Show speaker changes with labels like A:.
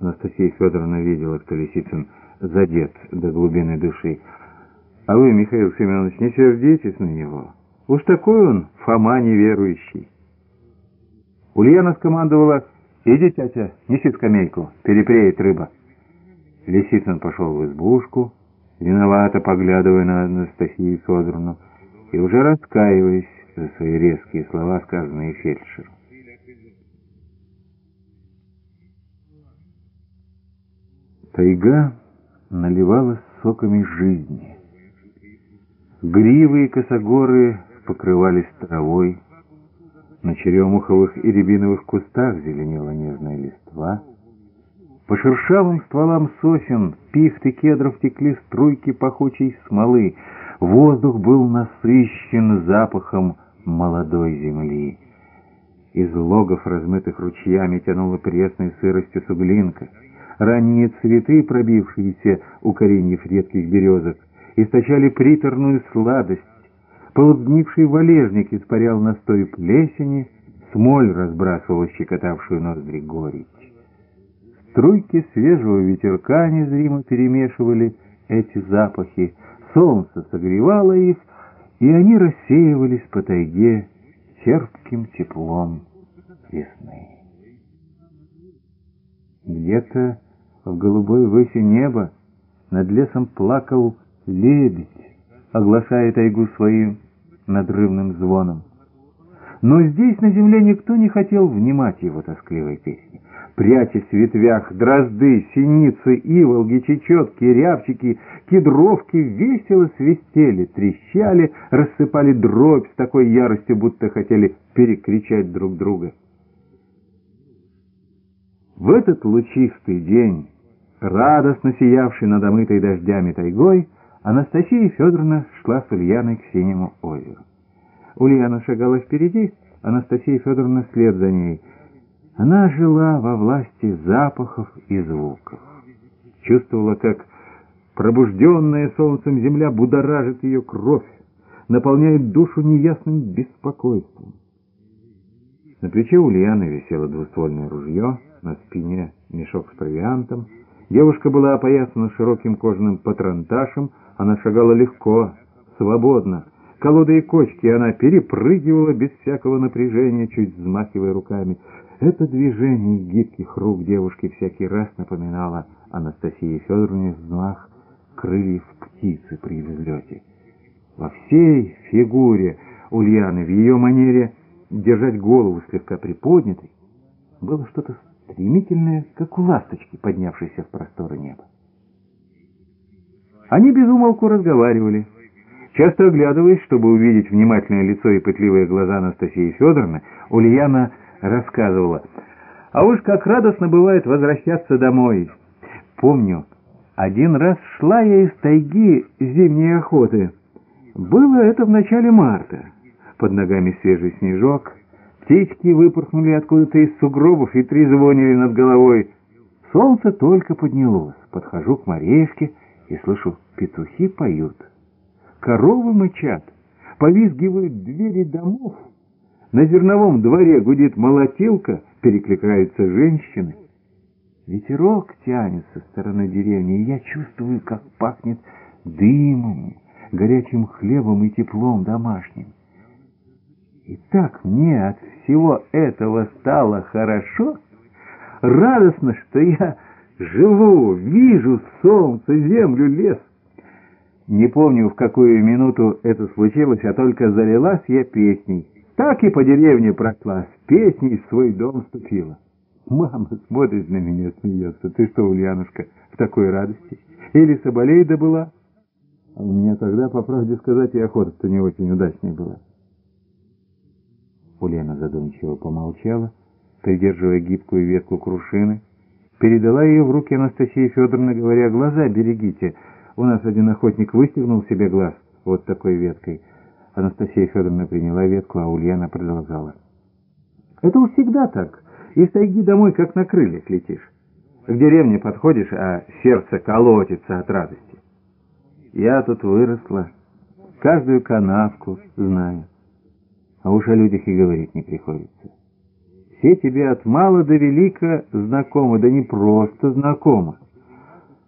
A: Анастасия Федоровна видела, что Лисицын задет до глубины души. А вы, Михаил Семенович, не сердитесь на него. Уж такой он, Фома неверующий. Ульяна скомандовала, иди, тятя, неси скамейку, перепреет рыба. Лисицын пошел в избушку, виновато поглядывая на Анастасию Федоровну и уже раскаиваясь за свои резкие слова, сказанные фельдшеру. Тайга наливалась соками жизни. Гривы и косогоры покрывались травой, на черемуховых и рябиновых кустах зеленела нежная листва. По шершавым стволам сосен, пихт и кедров текли струйки пахучей смолы. Воздух был насыщен запахом молодой земли. Из логов, размытых ручьями, тянула пресной сыростью суглинка. Ранние цветы, пробившиеся у кореньев редких березок, источали приторную сладость. Полуднивший валежник испарял настой плесени, смоль разбрасывала щекотавшую ноздри горечь. Струйки свежего ветерка незримо перемешивали эти запахи, солнце согревало их, и они рассеивались по тайге терпким теплом весны. Где-то в голубой выси неба над лесом плакал лебедь, оглашая тайгу своим надрывным звоном. Но здесь на земле никто не хотел внимать его тоскливой песни. Прячась в ветвях, дрозды, синицы, иволги, чечетки, рябчики, кедровки весело свистели, трещали, рассыпали дробь с такой яростью, будто хотели перекричать друг друга. В этот лучистый день, радостно сиявший над омытой дождями тайгой, Анастасия Федоровна шла с Ульяной к Синему озеру. Ульяна шагала впереди, Анастасия Федоровна след за ней. Она жила во власти запахов и звуков. Чувствовала, как пробужденная солнцем земля будоражит ее кровь, наполняет душу неясным беспокойством. На плече Ульяны висело двуствольное ружье, на спине мешок с провиантом. Девушка была опоясана широким кожаным патронташем, она шагала легко, свободно. Колоды и кочки она перепрыгивала без всякого напряжения, чуть взмахивая руками. Это движение гибких рук девушки всякий раз напоминало Анастасии Федоровне взмах крыльев птицы при взлете. Во всей фигуре Ульяны, в ее манере держать голову слегка приподнятой, было что-то стремительное, как у ласточки, поднявшейся в просторы неба. Они без умолку разговаривали. Часто оглядываясь, чтобы увидеть внимательное лицо и пытливые глаза Анастасии Федоровны, Ульяна рассказывала. «А уж как радостно бывает возвращаться домой. Помню, один раз шла я из тайги зимней охоты. Было это в начале марта. Под ногами свежий снежок, птички выпорхнули откуда-то из сугробов и трезвонили над головой. Солнце только поднялось. Подхожу к Мареевке и слышу, петухи поют. Коровы мычат, повизгивают двери домов. На зерновом дворе гудит молотилка, перекликаются женщины. Ветерок тянет со стороны деревни, и я чувствую, как пахнет дымом, горячим хлебом и теплом домашним. И так мне от всего этого стало хорошо, радостно, что я живу, вижу солнце, землю, лес. Не помню, в какую минуту это случилось, а только залилась я песней. Так и по деревне прошлась, песней в свой дом вступила. Мама смотрит на меня, смеется. Ты что, Ульянушка, в такой радости? Или Соболейда была? А у меня тогда, по правде сказать, и охота-то не очень удачной была. Ульяна задумчиво помолчала, придерживая гибкую ветку крушины, передала ее в руки Анастасии Федоровны, говоря, «Глаза берегите, у нас один охотник выстегнул себе глаз вот такой веткой». Анастасия Федоровна приняла ветку, а Ульяна продолжала. «Это уж всегда так. Из тайги домой, как на крыльях летишь. В деревне подходишь, а сердце колотится от радости. Я тут выросла, каждую канавку знаю, а уж о людях и говорить не приходится. все тебе от мала до велика знакомы, да не просто знакомы.